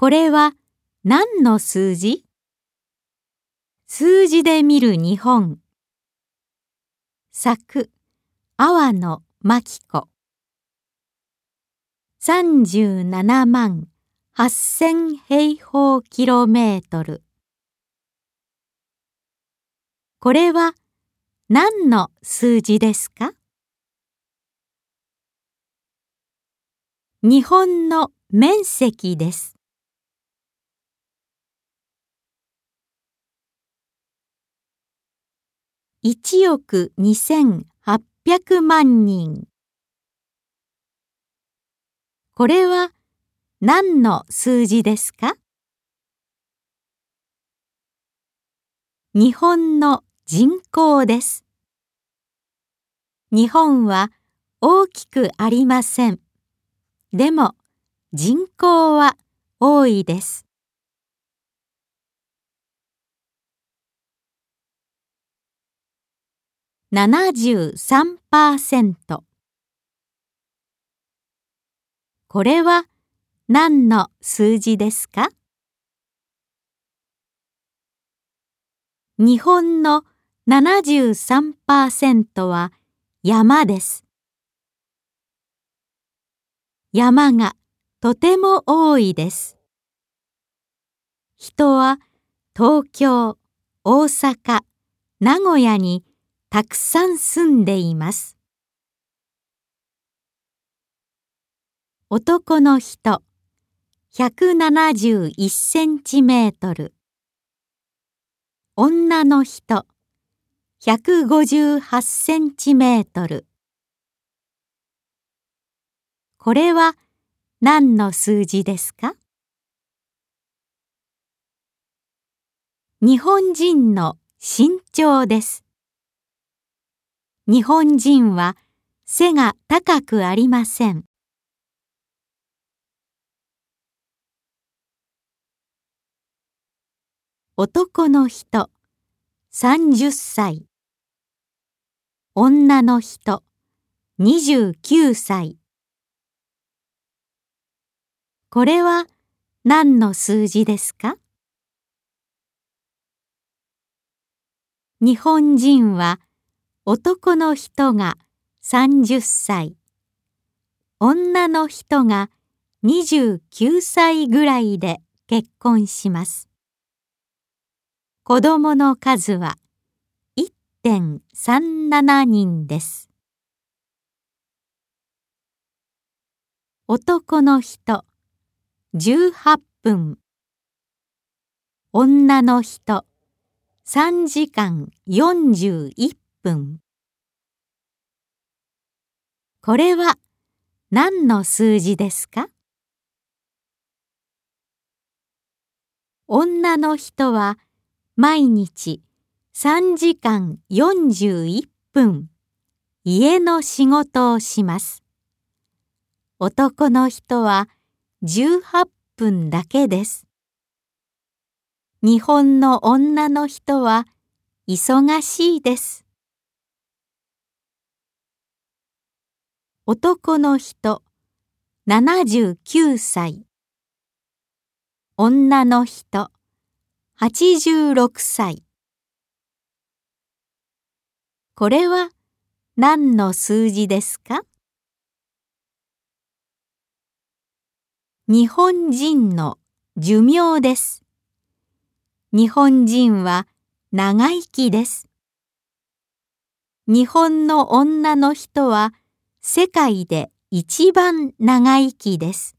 これは何の数字？数字で見る日本。作。阿野真紀子。37万8000平方キロメートル。これは何の数字ですか？日本の面積です。1億2800万人。これは何の数字ですか？日本の人口です。日本は大きくありません。でも人口は多いです。73%これは何の数字ですか？日本の73%は山です。山がとても多いです。人は東京、大阪、名古屋にたくさん住んでいます。男の人。171センチメートル。女の人。158センチメートル。これは何の数字ですか？日本人の身長です。日本人は背が高くありません。男の人。30歳。女の人。29歳。これは何の数字ですか？日本人は男の人が30歳、女の人が29歳ぐらいで結婚します。子供の数は1.37人です。男の人18分女の人3時間41分分これは何の数字ですか？女の人は毎日3時間41分家の仕事をします。男の人は18分だけです。日本の女の人は忙しいです。男の人。79歳。女の人。86歳。これは何の数字ですか？日本人の寿命です。日本人は長生きです。日本の女の人は世界で一番長生きです。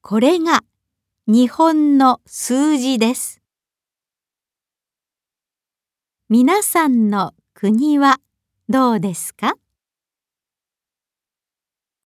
これが日本の数字です。皆さんの国はどうですか？